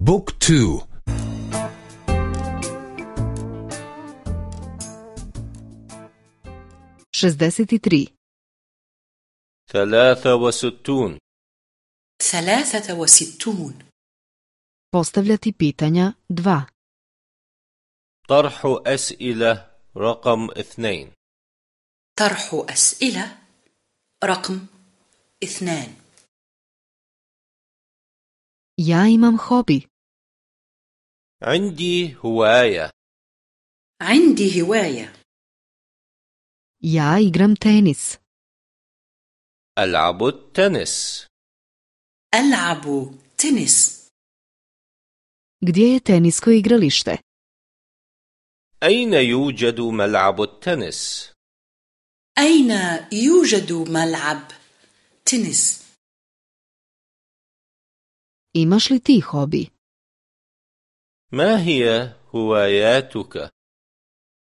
Book two. Šezdeset tri ثلاثة وستون. ثلاثة وستون. Postavljati pitanja 2. طرح أسئلة رقم اثنين. طرح أسئلة رقم اثنان. Ja imam hobi. عندي هواية عندي هواية Ja igram tenis. ألعب التنس ألعب تنس Gdje je tenisko igralište? أين يوجد ملعب التنس؟ أين يوجد ملعب تنس؟ Imaš li ti hobi? ما هي هواياتك؟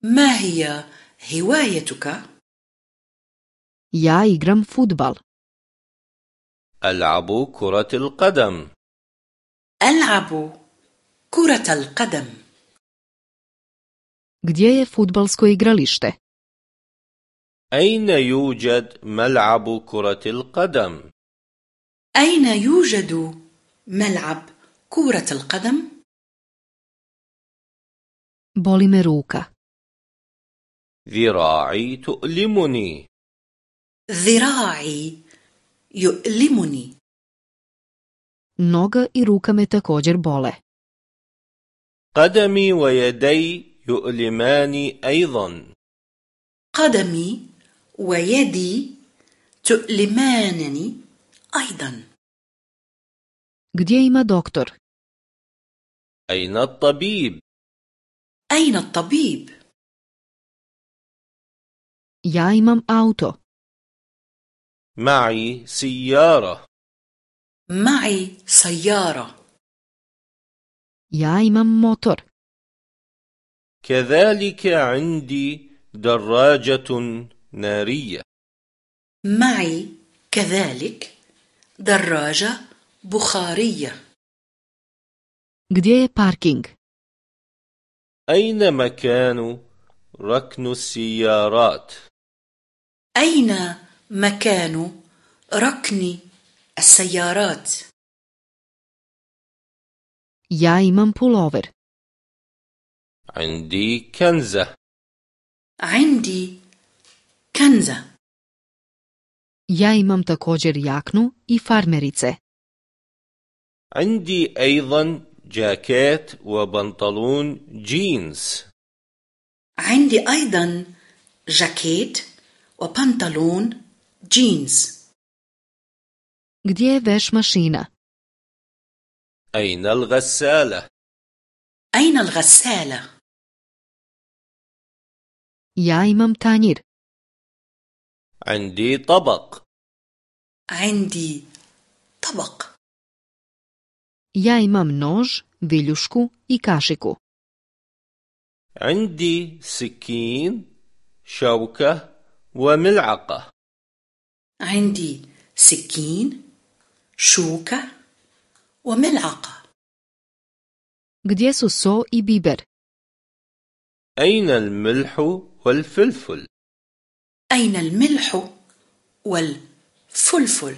ما هي هوايتك؟ Ja igram futbal. ألعب كرة القدم ألعب كرة القدم Gdje je futbalsko igralište? أين يوجد ملعب كرة القدم؟ أين يوجد ملعب كرة القدم؟ Boli me ruka. ذراعي تؤلمني ذراعي يؤلمني Noga i ruka me također bole. قدمي ويدي يؤلماني أيضا قدمي ويدي تؤلمانني أيضا Gdje ima doktor? أين الطبيب؟ أين الطبيب؟ Ja imam auto. معي سيارة معي سيارة Ja imam motor. كذلك عندي دراجة نارية معي كذلك دراجة بخارية Gdje je parking? أين مكان ركن السيارات؟ أين مكان ركن السيارات؟ Ja imam pulover. عندي كنزة عندي كنزة Ja imam također jaknu i farmerice. عندي أيضا جاكيت وبنطلون جينز عندي أيضا جاكيت وبنطلون جينز je veš mašina? أين الغسالة؟ أين الغسالة؟ Ja imam tanjir. عندي طبق عندي طبق Ja imam nož, viljušku i kašiku. عندي سكين شوكة وملعقة عندي سكين شوكة وملعقة Gdje su so i biber? أين الملح والفلفل؟ أين الملح والفلفل؟